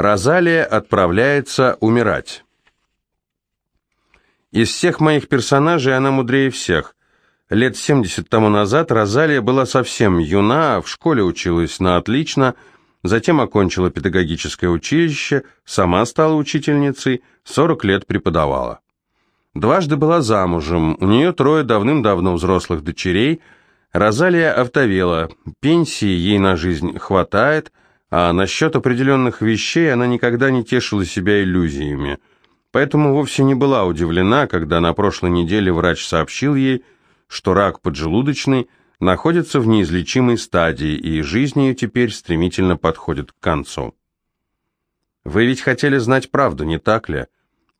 Розалия отправляется умирать. Из всех моих персонажей она мудрее всех. Лет 70 тому назад Розалия была совсем юна, в школе училась на отлично, затем окончила педагогическое училище, сама стала учительницей, 40 лет преподавала. Дважды была замужем, у нее трое давным-давно взрослых дочерей. Розалия автовела, пенсии ей на жизнь хватает, а насчет определенных вещей она никогда не тешила себя иллюзиями. Поэтому вовсе не была удивлена, когда на прошлой неделе врач сообщил ей, что рак поджелудочный находится в неизлечимой стадии, и жизнь ее теперь стремительно подходит к концу. «Вы ведь хотели знать правду, не так ли?»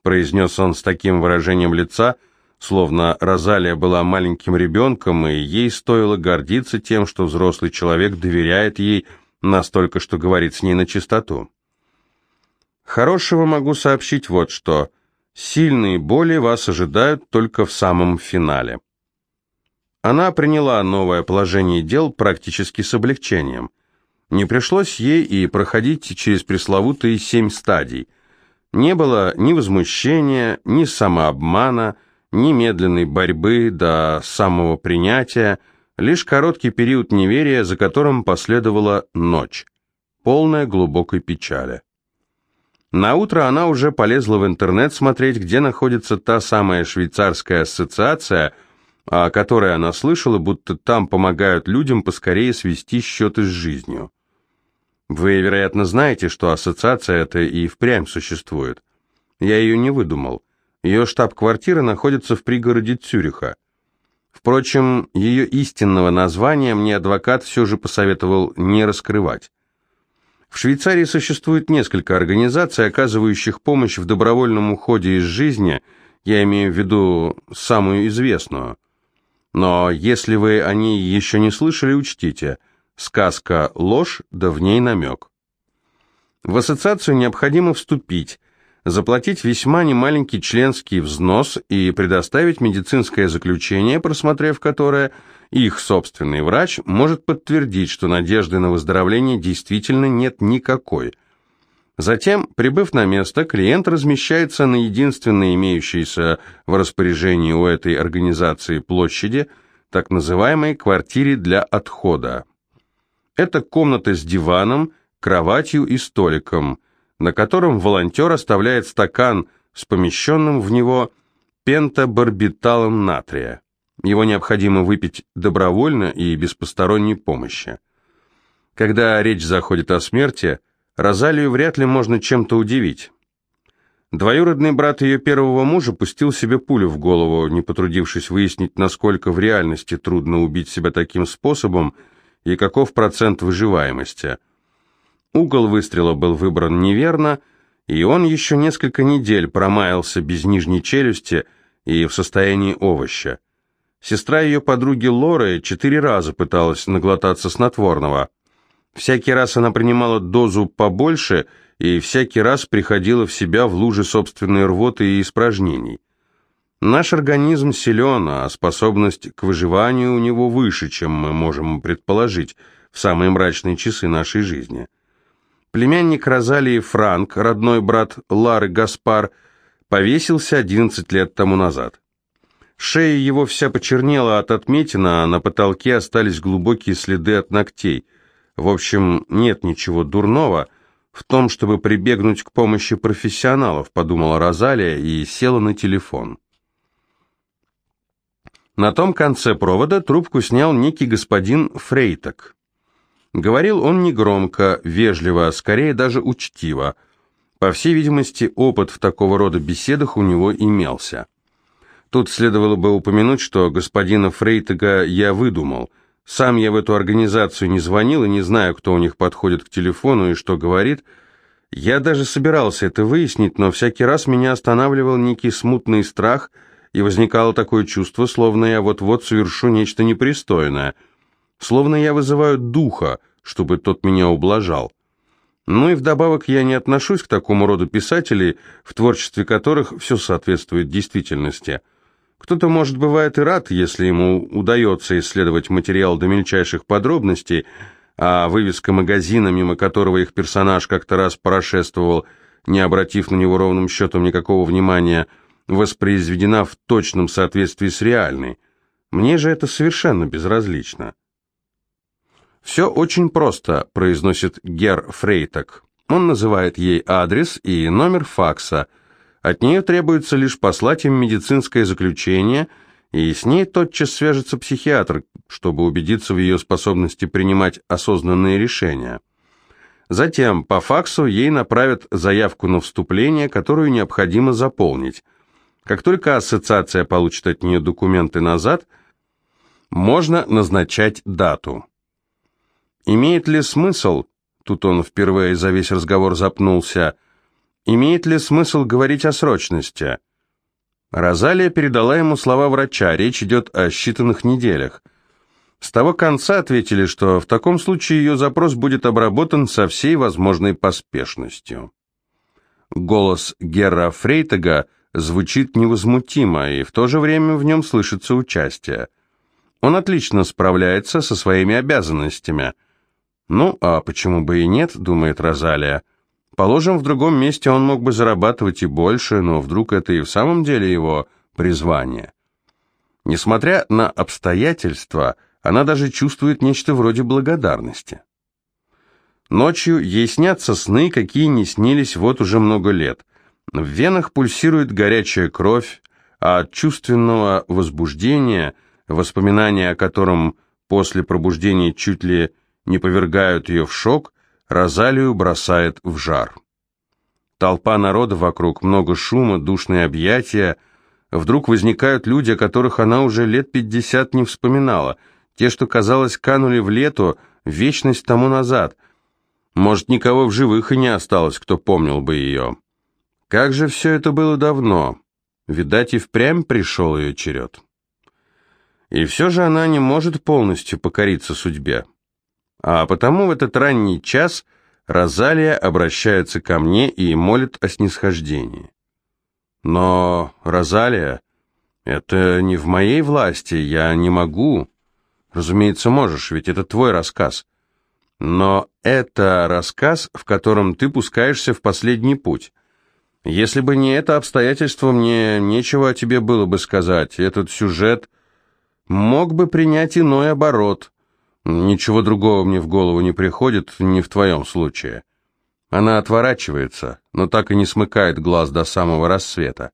произнес он с таким выражением лица, словно Розалия была маленьким ребенком, и ей стоило гордиться тем, что взрослый человек доверяет ей настолько, что говорит с ней на чистоту. Хорошего могу сообщить вот что. Сильные боли вас ожидают только в самом финале. Она приняла новое положение дел практически с облегчением. Не пришлось ей и проходить через пресловутые семь стадий – не было ни возмущения, ни самообмана, ни медленной борьбы до самого принятия, лишь короткий период неверия, за которым последовала ночь, полная глубокой печали. На утро она уже полезла в интернет смотреть, где находится та самая швейцарская ассоциация, о которой она слышала, будто там помогают людям поскорее свести счеты с жизнью. Вы, вероятно, знаете, что ассоциация эта и впрямь существует. Я ее не выдумал. Ее штаб-квартира находится в пригороде Цюриха. Впрочем, ее истинного названия мне адвокат все же посоветовал не раскрывать. В Швейцарии существует несколько организаций, оказывающих помощь в добровольном уходе из жизни, я имею в виду самую известную. Но если вы о ней еще не слышали, учтите – Сказка – ложь, да в ней намек. В ассоциацию необходимо вступить, заплатить весьма немаленький членский взнос и предоставить медицинское заключение, просмотрев которое их собственный врач может подтвердить, что надежды на выздоровление действительно нет никакой. Затем, прибыв на место, клиент размещается на единственной имеющейся в распоряжении у этой организации площади, так называемой квартире для отхода. Это комната с диваном, кроватью и столиком, на котором волонтер оставляет стакан с помещенным в него пентабарбиталом натрия. Его необходимо выпить добровольно и без посторонней помощи. Когда речь заходит о смерти, Розалию вряд ли можно чем-то удивить. Двоюродный брат ее первого мужа пустил себе пулю в голову, не потрудившись выяснить, насколько в реальности трудно убить себя таким способом, и каков процент выживаемости. Угол выстрела был выбран неверно, и он еще несколько недель промаялся без нижней челюсти и в состоянии овоща. Сестра ее подруги Лоры четыре раза пыталась наглотаться снотворного. Всякий раз она принимала дозу побольше и всякий раз приходила в себя в луже собственной рвоты и испражнений. Наш организм силен, а способность к выживанию у него выше, чем мы можем предположить в самые мрачные часы нашей жизни. Племянник Розалии Франк, родной брат Лары Гаспар, повесился 11 лет тому назад. Шея его вся почернела от отметина, а на потолке остались глубокие следы от ногтей. В общем, нет ничего дурного в том, чтобы прибегнуть к помощи профессионалов, подумала Розалия и села на телефон. На том конце провода трубку снял некий господин Фрейток. Говорил он негромко, вежливо, скорее даже учтиво. По всей видимости, опыт в такого рода беседах у него имелся. Тут следовало бы упомянуть, что господина Фрейтага я выдумал. Сам я в эту организацию не звонил и не знаю, кто у них подходит к телефону и что говорит. Я даже собирался это выяснить, но всякий раз меня останавливал некий смутный страх – и возникало такое чувство, словно я вот-вот совершу нечто непристойное, словно я вызываю духа, чтобы тот меня ублажал. Ну и вдобавок я не отношусь к такому роду писателей, в творчестве которых все соответствует действительности. Кто-то, может, бывает и рад, если ему удается исследовать материал до мельчайших подробностей, а вывеска магазина, мимо которого их персонаж как-то раз прошествовал, не обратив на него ровным счетом никакого внимания, воспроизведена в точном соответствии с реальной. Мне же это совершенно безразлично. «Все очень просто», — произносит Гер Фрейтак. Он называет ей адрес и номер факса. От нее требуется лишь послать им медицинское заключение, и с ней тотчас свяжется психиатр, чтобы убедиться в ее способности принимать осознанные решения. Затем по факсу ей направят заявку на вступление, которую необходимо заполнить. Как только ассоциация получит от нее документы назад, можно назначать дату. Имеет ли смысл, тут он впервые за весь разговор запнулся, имеет ли смысл говорить о срочности? Розалия передала ему слова врача, речь идет о считанных неделях. С того конца ответили, что в таком случае ее запрос будет обработан со всей возможной поспешностью. Голос Герра Фрейтага звучит невозмутимо, и в то же время в нем слышится участие. Он отлично справляется со своими обязанностями. Ну, а почему бы и нет, думает Розалия. Положим, в другом месте он мог бы зарабатывать и больше, но вдруг это и в самом деле его призвание. Несмотря на обстоятельства, она даже чувствует нечто вроде благодарности. Ночью ей снятся сны, какие не снились вот уже много лет. В венах пульсирует горячая кровь, а от чувственного возбуждения, воспоминания о котором после пробуждения чуть ли не повергают ее в шок, Розалию бросает в жар. Толпа народа вокруг, много шума, душные объятия. Вдруг возникают люди, о которых она уже лет пятьдесят не вспоминала, те, что, казалось, канули в лету, вечность тому назад. Может, никого в живых и не осталось, кто помнил бы ее. Как же все это было давно. Видать, и впрямь пришел ее черед. И все же она не может полностью покориться судьбе. А потому в этот ранний час Розалия обращается ко мне и молит о снисхождении. Но, Розалия, это не в моей власти, я не могу. Разумеется, можешь, ведь это твой рассказ. Но это рассказ, в котором ты пускаешься в последний путь. Если бы не это обстоятельство, мне нечего о тебе было бы сказать. Этот сюжет мог бы принять иной оборот. Ничего другого мне в голову не приходит, не в твоем случае. Она отворачивается, но так и не смыкает глаз до самого рассвета.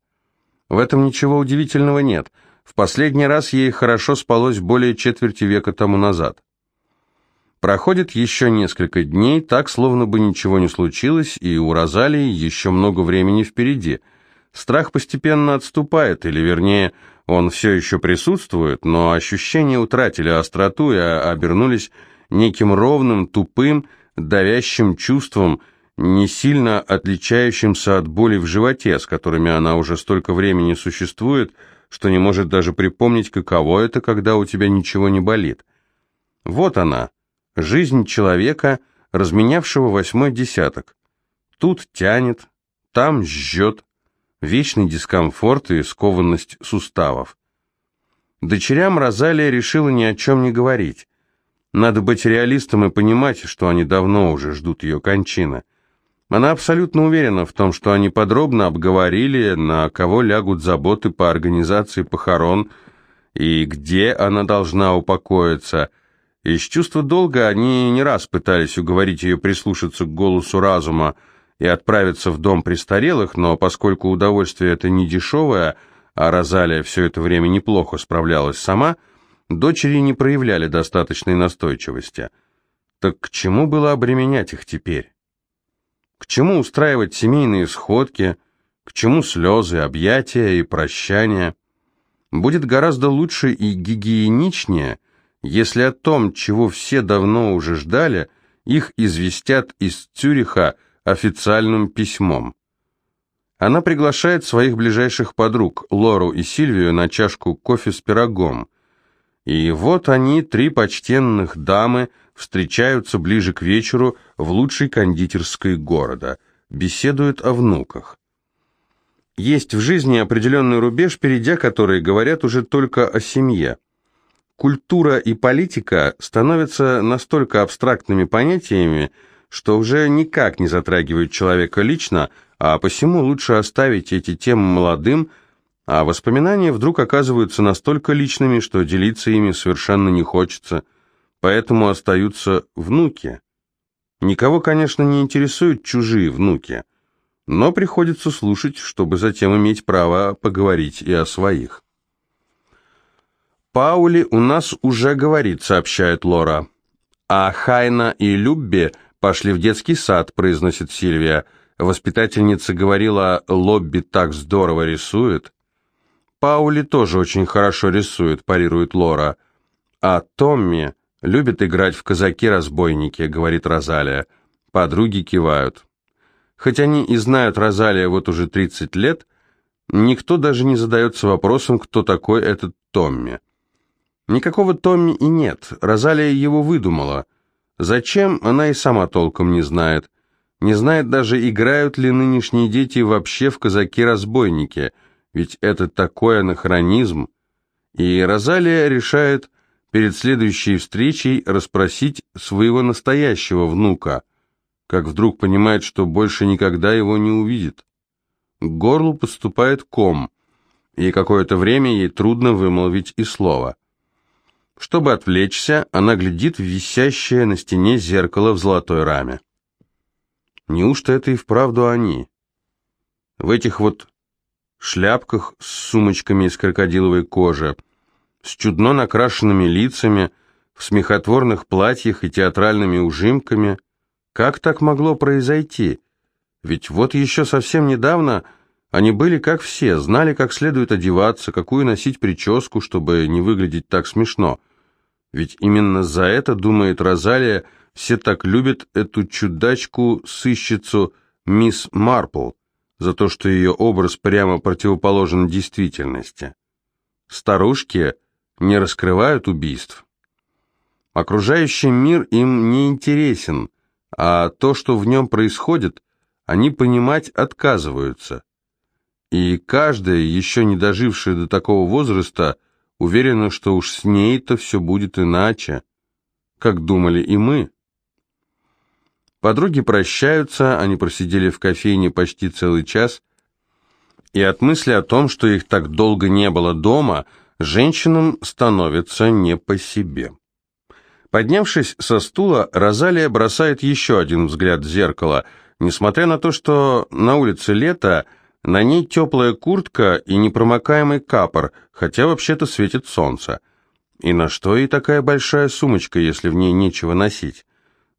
В этом ничего удивительного нет. В последний раз ей хорошо спалось более четверти века тому назад. Проходит еще несколько дней, так, словно бы ничего не случилось, и у Розалии еще много времени впереди. Страх постепенно отступает, или, вернее, он все еще присутствует, но ощущения утратили остроту и обернулись неким ровным, тупым, давящим чувством, не сильно отличающимся от боли в животе, с которыми она уже столько времени существует, что не может даже припомнить, каково это, когда у тебя ничего не болит. Вот она, жизнь человека, разменявшего восьмой десяток. Тут тянет, там жжет, вечный дискомфорт и скованность суставов. Дочерям Розалия решила ни о чем не говорить. Надо быть реалистом и понимать, что они давно уже ждут ее кончины. Она абсолютно уверена в том, что они подробно обговорили, на кого лягут заботы по организации похорон и где она должна упокоиться. Из чувства долга они не раз пытались уговорить ее прислушаться к голосу разума, и отправиться в дом престарелых, но поскольку удовольствие это не дешевое, а Розалия все это время неплохо справлялась сама, дочери не проявляли достаточной настойчивости. Так к чему было обременять их теперь? К чему устраивать семейные сходки, к чему слезы, объятия и прощания? Будет гораздо лучше и гигиеничнее, если о том, чего все давно уже ждали, их известят из Цюриха официальным письмом. Она приглашает своих ближайших подруг, Лору и Сильвию, на чашку кофе с пирогом. И вот они, три почтенных дамы, встречаются ближе к вечеру в лучшей кондитерской города, беседуют о внуках. Есть в жизни определенный рубеж, перейдя который говорят уже только о семье. Культура и политика становятся настолько абстрактными понятиями, что уже никак не затрагивают человека лично, а посему лучше оставить эти темы молодым, а воспоминания вдруг оказываются настолько личными, что делиться ими совершенно не хочется, поэтому остаются внуки. Никого, конечно, не интересуют чужие внуки, но приходится слушать, чтобы затем иметь право поговорить и о своих. «Паули у нас уже говорит», — сообщает Лора. «А Хайна и Любби пошли в детский сад», — произносит Сильвия. Воспитательница говорила, Лобби так здорово рисует. Паули тоже очень хорошо рисует, парирует Лора. А Томми любит играть в казаки-разбойники, говорит Розалия. Подруги кивают. Хоть они и знают Розалия вот уже 30 лет, никто даже не задается вопросом, кто такой этот Томми. Никакого Томми и нет, Розалия его выдумала. Зачем, она и сама толком не знает. Не знает даже, играют ли нынешние дети вообще в казаки-разбойники, ведь это такой анахронизм. И Розалия решает перед следующей встречей расспросить своего настоящего внука, как вдруг понимает, что больше никогда его не увидит. К горлу поступает ком, и какое-то время ей трудно вымолвить и слово. Чтобы отвлечься, она глядит в висящее на стене зеркало в золотой раме. Неужто это и вправду они? В этих вот шляпках с сумочками из крокодиловой кожи, с чудно накрашенными лицами, в смехотворных платьях и театральными ужимками. Как так могло произойти? Ведь вот еще совсем недавно они были как все, знали, как следует одеваться, какую носить прическу, чтобы не выглядеть так смешно. Ведь именно за это, думает Розалия, все так любят эту чудачку-сыщицу мисс Марпл, за то, что ее образ прямо противоположен действительности. Старушки не раскрывают убийств. Окружающий мир им не интересен, а то, что в нем происходит, они понимать отказываются и каждая, еще не дожившая до такого возраста, уверена, что уж с ней-то все будет иначе, как думали и мы. Подруги прощаются, они просидели в кофейне почти целый час, и от мысли о том, что их так долго не было дома, женщинам становится не по себе. Поднявшись со стула, Розалия бросает еще один взгляд в зеркало. Несмотря на то, что на улице лето, на ней теплая куртка и непромокаемый капор, хотя вообще-то светит солнце. И на что ей такая большая сумочка, если в ней нечего носить?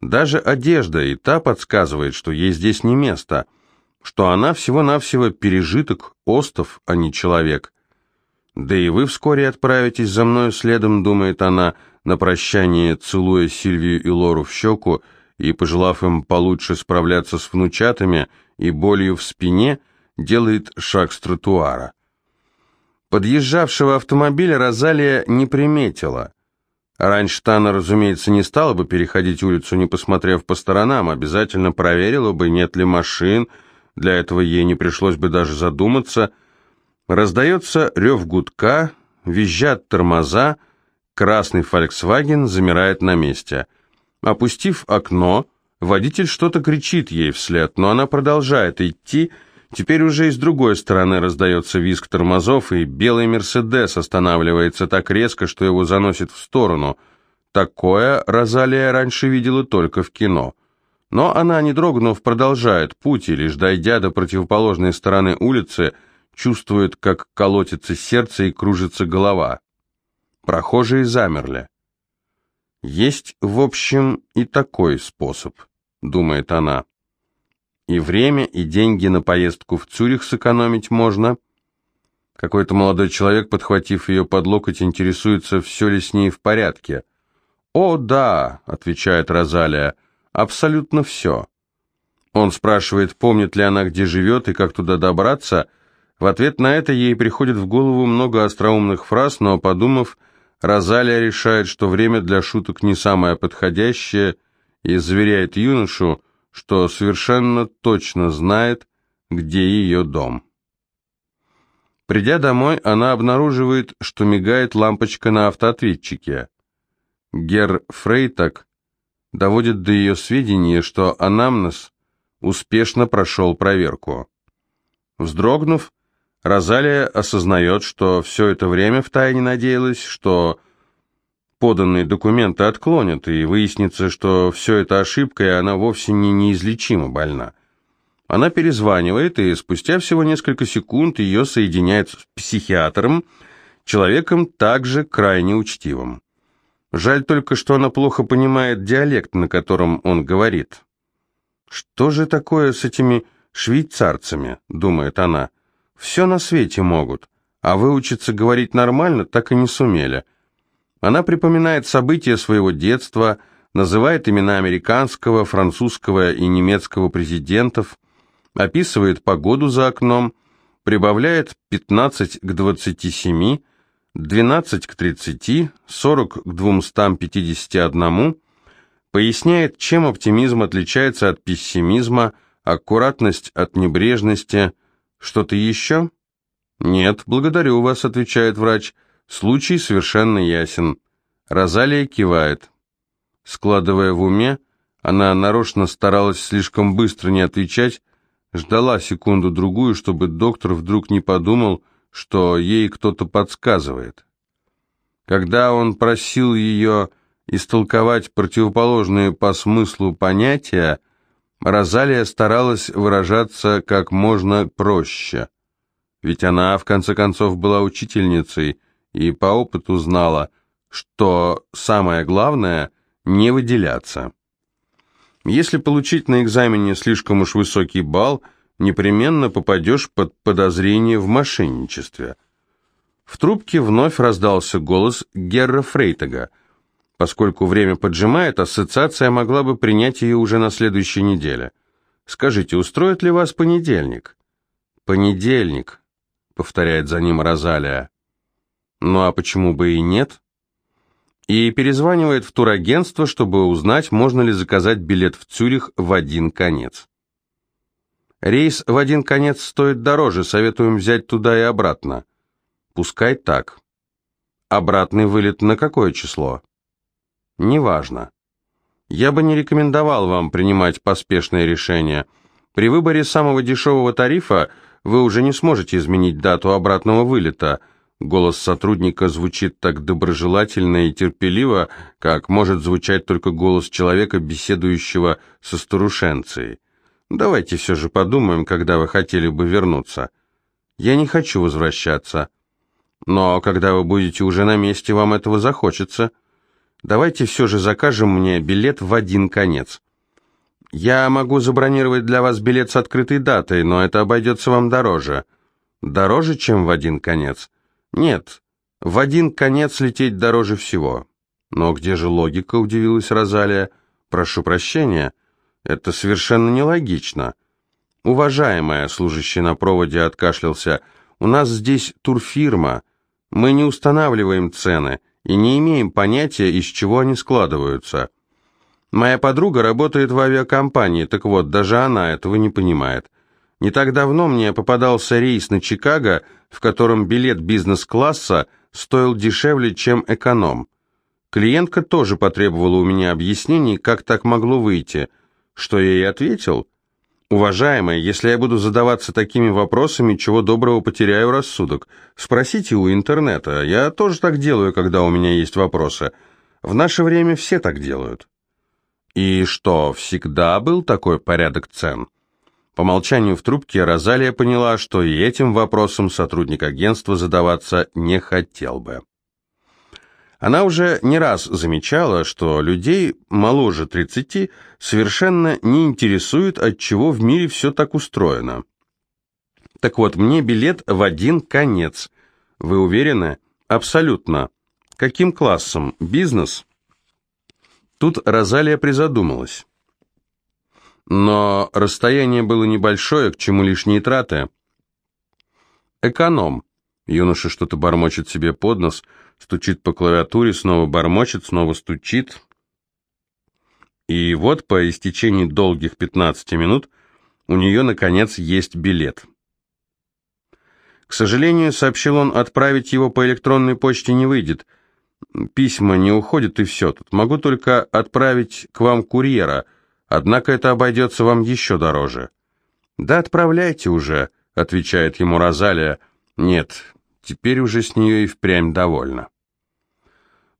Даже одежда и та подсказывает, что ей здесь не место, что она всего-навсего пережиток, остов, а не человек. «Да и вы вскоре отправитесь за мною следом», — думает она, на прощание целуя Сильвию и Лору в щеку и, пожелав им получше справляться с внучатами и болью в спине, — делает шаг с тротуара. Подъезжавшего автомобиля Розалия не приметила. Раньше-то она, разумеется, не стала бы переходить улицу, не посмотрев по сторонам, обязательно проверила бы, нет ли машин, для этого ей не пришлось бы даже задуматься. Раздается рев гудка, визжат тормоза, красный «Фольксваген» замирает на месте. Опустив окно, водитель что-то кричит ей вслед, но она продолжает идти, Теперь уже и с другой стороны раздается визг тормозов, и белый «Мерседес» останавливается так резко, что его заносит в сторону. Такое Розалия раньше видела только в кино. Но она, не дрогнув, продолжает путь, и лишь дойдя до противоположной стороны улицы, чувствует, как колотится сердце и кружится голова. Прохожие замерли. «Есть, в общем, и такой способ», — думает она. И время, и деньги на поездку в Цюрих сэкономить можно. Какой-то молодой человек, подхватив ее под локоть, интересуется, все ли с ней в порядке. «О, да», — отвечает Розалия, — «абсолютно все». Он спрашивает, помнит ли она, где живет и как туда добраться. В ответ на это ей приходит в голову много остроумных фраз, но, подумав, Розалия решает, что время для шуток не самое подходящее, и заверяет юношу, что совершенно точно знает, где ее дом. Придя домой, она обнаруживает, что мигает лампочка на автоответчике. Гер Фрейтак доводит до ее сведения, что анамнез успешно прошел проверку. Вздрогнув, Розалия осознает, что все это время втайне надеялась, что поданные документы отклонят, и выяснится, что все это ошибка, и она вовсе не неизлечимо больна. Она перезванивает, и спустя всего несколько секунд ее соединяет с психиатром, человеком также крайне учтивым. Жаль только, что она плохо понимает диалект, на котором он говорит. «Что же такое с этими швейцарцами?» — думает она. Все на свете могут, а выучиться говорить нормально так и не сумели. Она припоминает события своего детства, называет имена американского, французского и немецкого президентов, описывает погоду за окном, прибавляет 15 к 27, 12 к 30, 40 к 251, поясняет, чем оптимизм отличается от пессимизма, аккуратность от небрежности – «Что-то еще?» «Нет, благодарю вас», — отвечает врач. «Случай совершенно ясен». Розалия кивает. Складывая в уме, она нарочно старалась слишком быстро не отвечать, ждала секунду-другую, чтобы доктор вдруг не подумал, что ей кто-то подсказывает. Когда он просил ее истолковать противоположные по смыслу понятия, Розалия старалась выражаться как можно проще, ведь она, в конце концов, была учительницей и по опыту знала, что самое главное – не выделяться. Если получить на экзамене слишком уж высокий балл, непременно попадешь под подозрение в мошенничестве. В трубке вновь раздался голос Герра Фрейтага – Поскольку время поджимает, ассоциация могла бы принять ее уже на следующей неделе. Скажите, устроит ли вас понедельник? Понедельник, повторяет за ним Розалия. Ну а почему бы и нет? И перезванивает в турагентство, чтобы узнать, можно ли заказать билет в Цюрих в один конец. Рейс в один конец стоит дороже, советуем взять туда и обратно. Пускай так. Обратный вылет на какое число? Неважно. Я бы не рекомендовал вам принимать поспешное решение. При выборе самого дешевого тарифа вы уже не сможете изменить дату обратного вылета. Голос сотрудника звучит так доброжелательно и терпеливо, как может звучать только голос человека, беседующего со старушенцией. Давайте все же подумаем, когда вы хотели бы вернуться. Я не хочу возвращаться. Но когда вы будете уже на месте, вам этого захочется. Давайте все же закажем мне билет в один конец. Я могу забронировать для вас билет с открытой датой, но это обойдется вам дороже. Дороже, чем в один конец? Нет, в один конец лететь дороже всего. Но где же логика, удивилась Розалия. Прошу прощения, это совершенно нелогично. Уважаемая, служащий на проводе откашлялся, у нас здесь турфирма. Мы не устанавливаем цены и не имеем понятия, из чего они складываются. Моя подруга работает в авиакомпании, так вот, даже она этого не понимает. Не так давно мне попадался рейс на Чикаго, в котором билет бизнес-класса стоил дешевле, чем эконом. Клиентка тоже потребовала у меня объяснений, как так могло выйти. Что я ей ответил? «Уважаемая, если я буду задаваться такими вопросами, чего доброго потеряю рассудок. Спросите у интернета. Я тоже так делаю, когда у меня есть вопросы. В наше время все так делают». «И что, всегда был такой порядок цен?» По молчанию в трубке Розалия поняла, что и этим вопросом сотрудник агентства задаваться не хотел бы. Она уже не раз замечала, что людей моложе 30 совершенно не интересует, от чего в мире все так устроено. Так вот, мне билет в один конец. Вы уверены? Абсолютно. Каким классом? Бизнес? Тут Розалия призадумалась. Но расстояние было небольшое, к чему лишние траты. Эконом. Юноша что-то бормочет себе под нос, стучит по клавиатуре, снова бормочет, снова стучит. И вот по истечении долгих 15 минут у нее, наконец, есть билет. К сожалению, сообщил он, отправить его по электронной почте не выйдет. Письма не уходят и все тут. Могу только отправить к вам курьера, однако это обойдется вам еще дороже. Да отправляйте уже, отвечает ему Розалия. Нет, теперь уже с нее и впрямь довольна.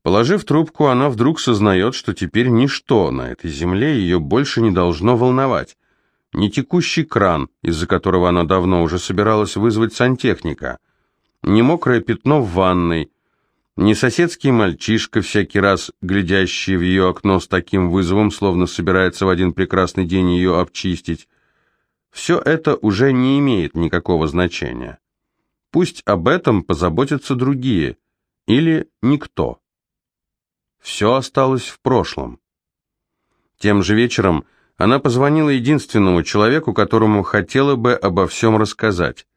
Положив трубку, она вдруг сознает, что теперь ничто на этой земле ее больше не должно волновать. Ни текущий кран, из-за которого она давно уже собиралась вызвать сантехника, ни мокрое пятно в ванной, ни соседский мальчишка, всякий раз глядящий в ее окно с таким вызовом, словно собирается в один прекрасный день ее обчистить. Все это уже не имеет никакого значения. Пусть об этом позаботятся другие или никто. Все осталось в прошлом. Тем же вечером она позвонила единственному человеку, которому хотела бы обо всем рассказать.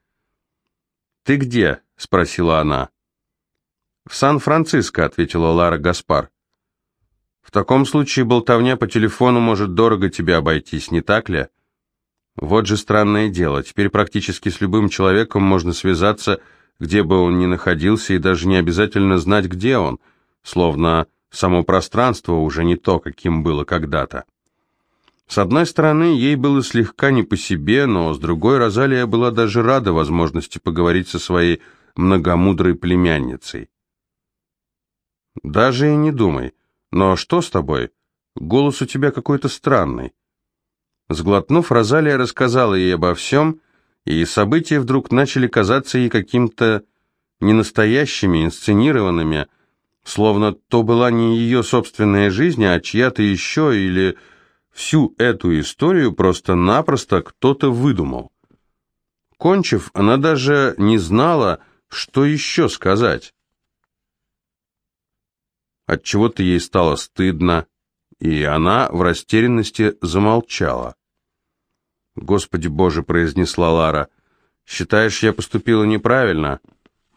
«Ты где?» — спросила она. «В Сан-Франциско», — ответила Лара Гаспар. «В таком случае болтовня по телефону может дорого тебе обойтись, не так ли?» Вот же странное дело, теперь практически с любым человеком можно связаться, где бы он ни находился, и даже не обязательно знать, где он, словно Само пространство уже не то, каким было когда-то. С одной стороны, ей было слегка не по себе, но с другой Розалия была даже рада возможности поговорить со своей многомудрой племянницей. «Даже и не думай. Но что с тобой? Голос у тебя какой-то странный». Сглотнув, Розалия рассказала ей обо всем, и события вдруг начали казаться ей каким-то ненастоящими, инсценированными, словно то была не ее собственная жизнь, а чья-то еще, или всю эту историю просто-напросто кто-то выдумал. Кончив, она даже не знала, что еще сказать. От чего то ей стало стыдно, и она в растерянности замолчала. «Господи Боже!» — произнесла Лара. «Считаешь, я поступила неправильно?»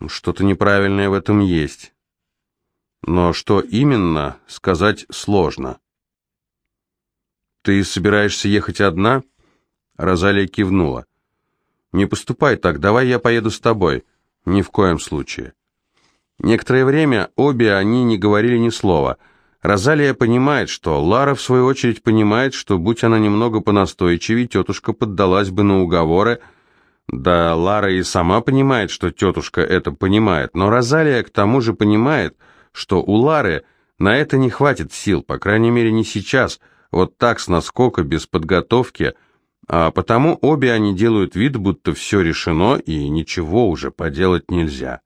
«Что-то неправильное в этом есть. Но что именно, сказать сложно. «Ты собираешься ехать одна?» Розалия кивнула. «Не поступай так, давай я поеду с тобой». «Ни в коем случае». Некоторое время обе они не говорили ни слова. Розалия понимает, что Лара, в свою очередь, понимает, что, будь она немного понастойчивее, тетушка поддалась бы на уговоры. Да, Лара и сама понимает, что тетушка это понимает, но Розалия к тому же понимает, что у Лары на это не хватит сил, по крайней мере не сейчас, вот так с наскока, без подготовки, а потому обе они делают вид, будто все решено и ничего уже поделать нельзя.